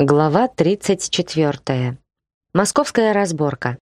Глава 34. Московская разборка.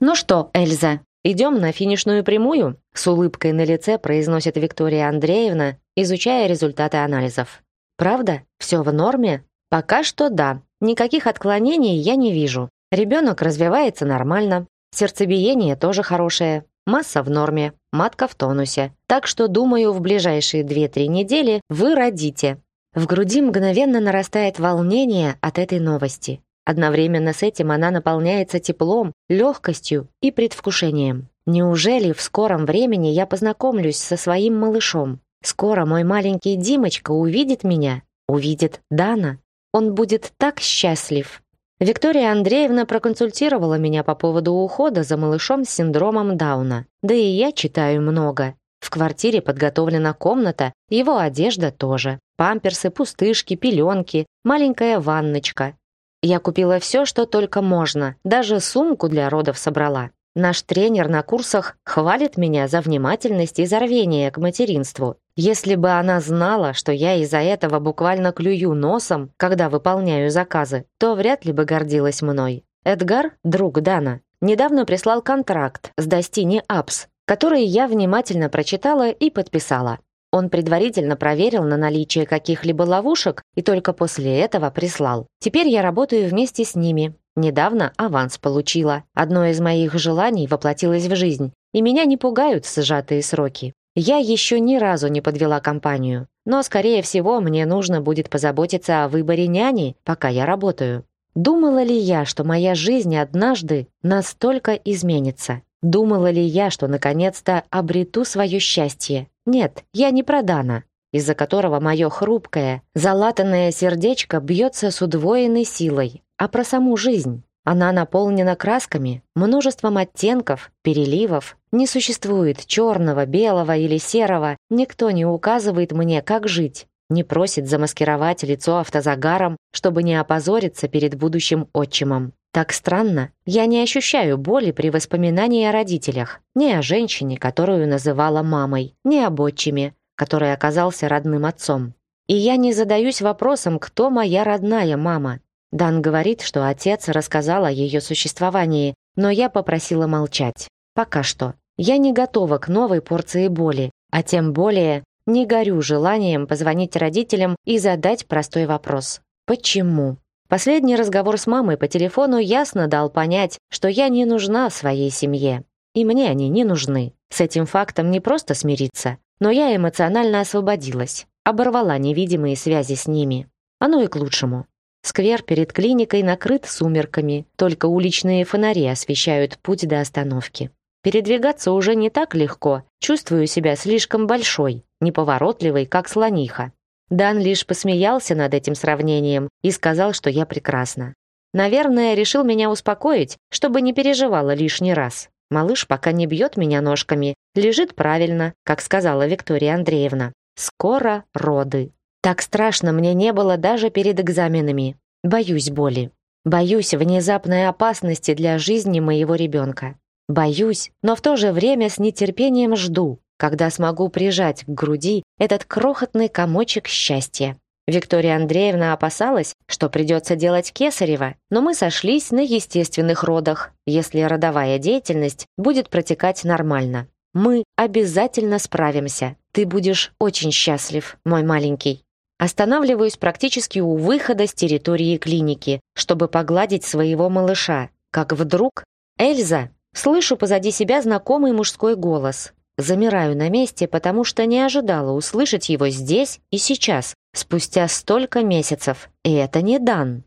«Ну что, Эльза, идем на финишную прямую?» С улыбкой на лице произносит Виктория Андреевна, изучая результаты анализов. «Правда? Все в норме?» «Пока что да. Никаких отклонений я не вижу. Ребенок развивается нормально. Сердцебиение тоже хорошее. Масса в норме. Матка в тонусе. Так что, думаю, в ближайшие 2-3 недели вы родите. В груди мгновенно нарастает волнение от этой новости. Одновременно с этим она наполняется теплом, легкостью и предвкушением. Неужели в скором времени я познакомлюсь со своим малышом? Скоро мой маленький Димочка увидит меня, увидит Дана. Он будет так счастлив. Виктория Андреевна проконсультировала меня по поводу ухода за малышом с синдромом Дауна. Да и я читаю много. В квартире подготовлена комната, его одежда тоже. Памперсы, пустышки, пеленки, маленькая ванночка. Я купила все, что только можно, даже сумку для родов собрала. Наш тренер на курсах хвалит меня за внимательность и за к материнству. Если бы она знала, что я из-за этого буквально клюю носом, когда выполняю заказы, то вряд ли бы гордилась мной. Эдгар, друг Дана, недавно прислал контракт с Достини Апс которые я внимательно прочитала и подписала. Он предварительно проверил на наличие каких-либо ловушек и только после этого прислал. Теперь я работаю вместе с ними. Недавно аванс получила. Одно из моих желаний воплотилось в жизнь, и меня не пугают сжатые сроки. Я еще ни разу не подвела компанию, но, скорее всего, мне нужно будет позаботиться о выборе няни, пока я работаю. Думала ли я, что моя жизнь однажды настолько изменится? Думала ли я, что наконец-то обрету свое счастье? Нет, я не продана, из-за которого мое хрупкое, залатанное сердечко бьется с удвоенной силой, а про саму жизнь. Она наполнена красками, множеством оттенков, переливов. Не существует черного, белого или серого. Никто не указывает мне, как жить. Не просит замаскировать лицо автозагаром, чтобы не опозориться перед будущим отчимом. Так странно, я не ощущаю боли при воспоминании о родителях, ни о женщине, которую называла мамой, ни об отчиме, который оказался родным отцом. И я не задаюсь вопросом, кто моя родная мама. Дан говорит, что отец рассказал о ее существовании, но я попросила молчать. Пока что. Я не готова к новой порции боли, а тем более не горю желанием позвонить родителям и задать простой вопрос. Почему? Последний разговор с мамой по телефону ясно дал понять, что я не нужна своей семье. И мне они не нужны. С этим фактом не просто смириться, но я эмоционально освободилась, оборвала невидимые связи с ними. Оно и к лучшему. Сквер перед клиникой накрыт сумерками, только уличные фонари освещают путь до остановки. Передвигаться уже не так легко, чувствую себя слишком большой, неповоротливой, как слониха. Дан лишь посмеялся над этим сравнением и сказал, что я прекрасна. Наверное, решил меня успокоить, чтобы не переживала лишний раз. Малыш пока не бьет меня ножками, лежит правильно, как сказала Виктория Андреевна. Скоро роды. Так страшно мне не было даже перед экзаменами. Боюсь боли. Боюсь внезапной опасности для жизни моего ребенка. Боюсь, но в то же время с нетерпением жду, когда смогу прижать к груди этот крохотный комочек счастья. Виктория Андреевна опасалась, что придется делать кесарево, но мы сошлись на естественных родах, если родовая деятельность будет протекать нормально. Мы обязательно справимся. Ты будешь очень счастлив, мой маленький. Останавливаюсь практически у выхода с территории клиники, чтобы погладить своего малыша. Как вдруг... Эльза! Слышу позади себя знакомый мужской голос. Замираю на месте, потому что не ожидала услышать его здесь и сейчас, спустя столько месяцев. И это не Дан.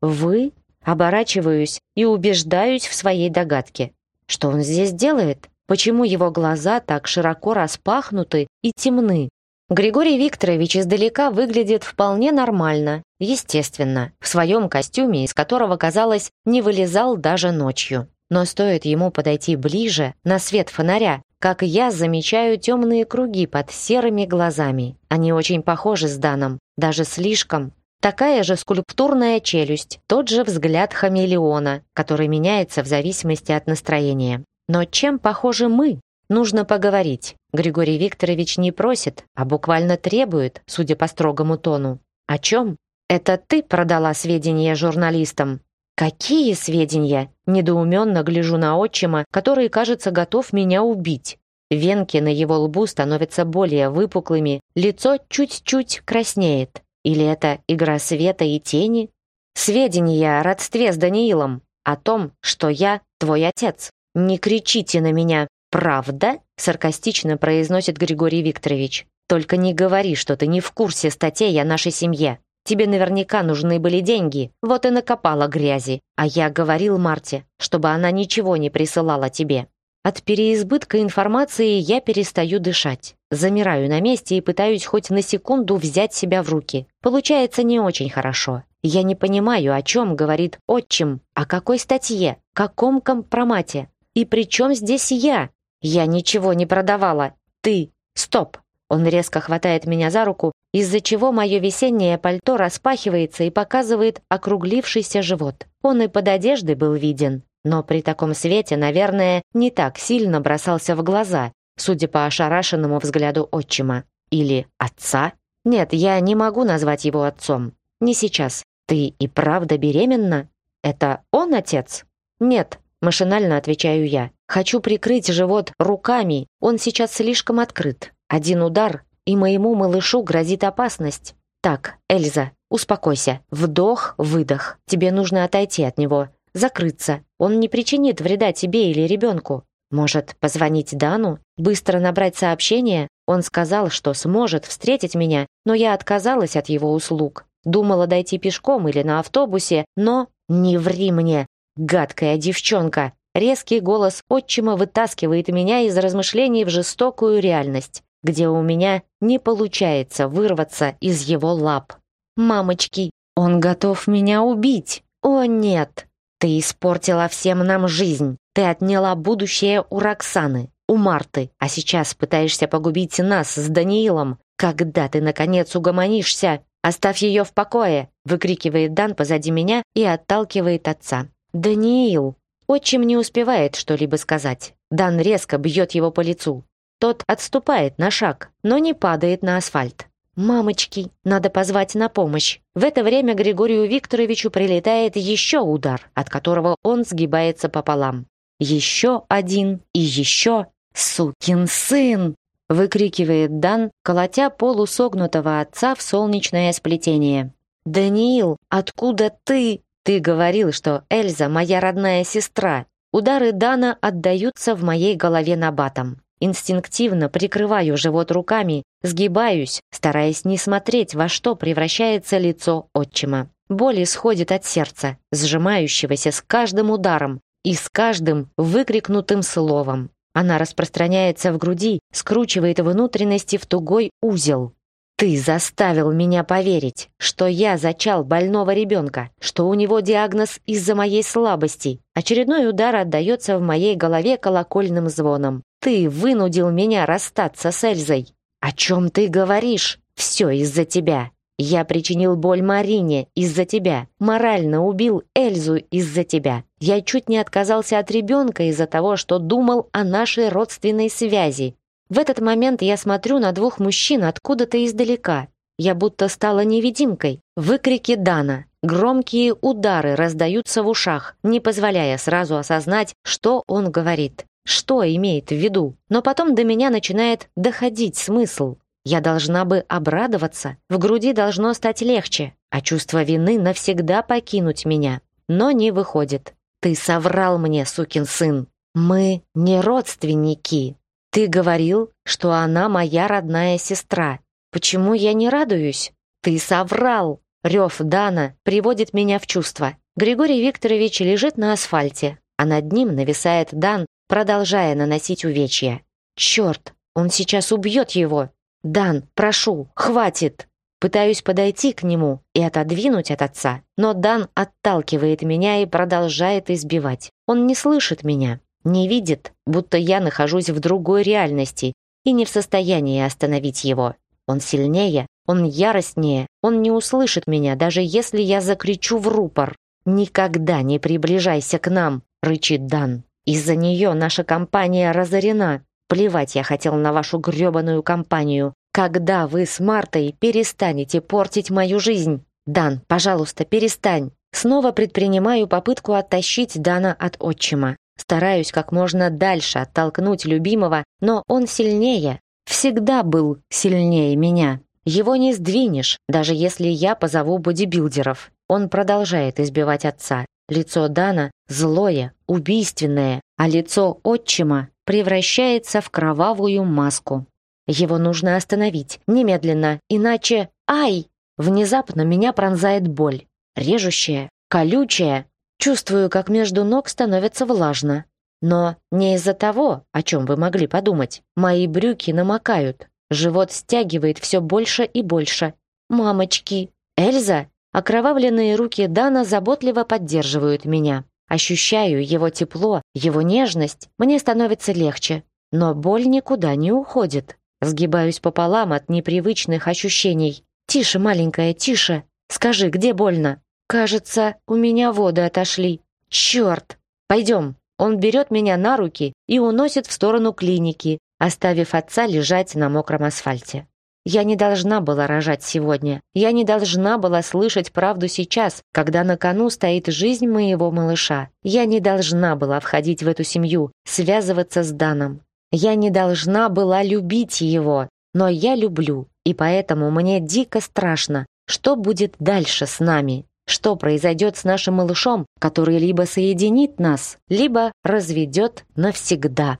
«Вы?» Оборачиваюсь и убеждаюсь в своей догадке. Что он здесь делает? Почему его глаза так широко распахнуты и темны? Григорий Викторович издалека выглядит вполне нормально, естественно, в своем костюме, из которого, казалось, не вылезал даже ночью. Но стоит ему подойти ближе, на свет фонаря, как я, замечаю темные круги под серыми глазами. Они очень похожи с Даном, даже слишком. Такая же скульптурная челюсть, тот же взгляд хамелеона, который меняется в зависимости от настроения. Но чем похожи мы? Нужно поговорить. Григорий Викторович не просит, а буквально требует, судя по строгому тону. О чем? Это ты продала сведения журналистам какие сведения? Недоуменно гляжу на отчима который кажется готов меня убить. Венки на его лбу становятся более выпуклыми лицо чуть чуть краснеет. Или это игра света и тени? Сведения о родстве с даниилом о том что я твой отец. Не кричите на меня. Правда? Саркастично произносит григорий викторович. Только не говори что ты не в курсе статей о нашей семье. Тебе наверняка нужны были деньги, вот и накопала грязи. А я говорил Марте, чтобы она ничего не присылала тебе». От переизбытка информации я перестаю дышать. Замираю на месте и пытаюсь хоть на секунду взять себя в руки. Получается не очень хорошо. Я не понимаю, о чем говорит отчим, о какой статье, каком компромате. И при чем здесь я? Я ничего не продавала. Ты. Стоп. Он резко хватает меня за руку, из-за чего мое весеннее пальто распахивается и показывает округлившийся живот. Он и под одеждой был виден, но при таком свете, наверное, не так сильно бросался в глаза, судя по ошарашенному взгляду отчима. Или отца? Нет, я не могу назвать его отцом. Не сейчас. Ты и правда беременна? Это он отец? Нет, машинально отвечаю я. Хочу прикрыть живот руками, он сейчас слишком открыт. Один удар, и моему малышу грозит опасность. Так, Эльза, успокойся. Вдох, выдох. Тебе нужно отойти от него, закрыться. Он не причинит вреда тебе или ребенку. Может, позвонить Дану, быстро набрать сообщение? Он сказал, что сможет встретить меня, но я отказалась от его услуг. Думала дойти пешком или на автобусе, но не ври мне, гадкая девчонка. Резкий голос отчима вытаскивает меня из размышлений в жестокую реальность где у меня не получается вырваться из его лап. «Мамочки, он готов меня убить! О, нет! Ты испортила всем нам жизнь! Ты отняла будущее у Роксаны, у Марты, а сейчас пытаешься погубить нас с Даниилом! Когда ты, наконец, угомонишься? Оставь ее в покое!» выкрикивает Дан позади меня и отталкивает отца. «Даниил!» Отчим не успевает что-либо сказать. Дан резко бьет его по лицу. Тот отступает на шаг, но не падает на асфальт. «Мамочки, надо позвать на помощь!» В это время Григорию Викторовичу прилетает еще удар, от которого он сгибается пополам. «Еще один и еще! Сукин сын!» выкрикивает Дан, колотя полусогнутого отца в солнечное сплетение. «Даниил, откуда ты?» «Ты говорил, что Эльза моя родная сестра!» Удары Дана отдаются в моей голове набатом. Инстинктивно прикрываю живот руками, сгибаюсь, стараясь не смотреть, во что превращается лицо отчима. Боль исходит от сердца, сжимающегося с каждым ударом и с каждым выкрикнутым словом. Она распространяется в груди, скручивает внутренности в тугой узел. «Ты заставил меня поверить, что я зачал больного ребенка, что у него диагноз из-за моей слабости». Очередной удар отдается в моей голове колокольным звоном ты вынудил меня расстаться с Эльзой. О чем ты говоришь? Все из-за тебя. Я причинил боль Марине из-за тебя. Морально убил Эльзу из-за тебя. Я чуть не отказался от ребенка из-за того, что думал о нашей родственной связи. В этот момент я смотрю на двух мужчин откуда-то издалека. Я будто стала невидимкой. Выкрики Дана. Громкие удары раздаются в ушах, не позволяя сразу осознать, что он говорит что имеет в виду, но потом до меня начинает доходить смысл. Я должна бы обрадоваться, в груди должно стать легче, а чувство вины навсегда покинуть меня. Но не выходит. Ты соврал мне, сукин сын. Мы не родственники. Ты говорил, что она моя родная сестра. Почему я не радуюсь? Ты соврал. Рев Дана приводит меня в чувство. Григорий Викторович лежит на асфальте, а над ним нависает Дан продолжая наносить увечья. «Черт! Он сейчас убьет его! Дан, прошу, хватит!» Пытаюсь подойти к нему и отодвинуть от отца, но Дан отталкивает меня и продолжает избивать. Он не слышит меня, не видит, будто я нахожусь в другой реальности и не в состоянии остановить его. Он сильнее, он яростнее, он не услышит меня, даже если я закричу в рупор. «Никогда не приближайся к нам!» — рычит Дан. Из-за нее наша компания разорена. Плевать я хотел на вашу гребаную компанию. Когда вы с Мартой перестанете портить мою жизнь? Дан, пожалуйста, перестань. Снова предпринимаю попытку оттащить Дана от отчима. Стараюсь как можно дальше оттолкнуть любимого, но он сильнее. Всегда был сильнее меня. Его не сдвинешь, даже если я позову бодибилдеров. Он продолжает избивать отца. Лицо Дана злое, убийственное, а лицо отчима превращается в кровавую маску. Его нужно остановить, немедленно, иначе... Ай! Внезапно меня пронзает боль. Режущая, колючая. Чувствую, как между ног становится влажно. Но не из-за того, о чем вы могли подумать. Мои брюки намокают. Живот стягивает все больше и больше. «Мамочки! Эльза, окровавленные руки Дана заботливо поддерживают меня. Ощущаю его тепло, его нежность. Мне становится легче, но боль никуда не уходит. Сгибаюсь пополам от непривычных ощущений. «Тише, маленькая, тише! Скажи, где больно?» «Кажется, у меня воды отошли. Черт! Пойдем!» Он берет меня на руки и уносит в сторону клиники, оставив отца лежать на мокром асфальте. Я не должна была рожать сегодня. Я не должна была слышать правду сейчас, когда на кону стоит жизнь моего малыша. Я не должна была входить в эту семью, связываться с Даном. Я не должна была любить его. Но я люблю, и поэтому мне дико страшно, что будет дальше с нами. Что произойдет с нашим малышом, который либо соединит нас, либо разведет навсегда.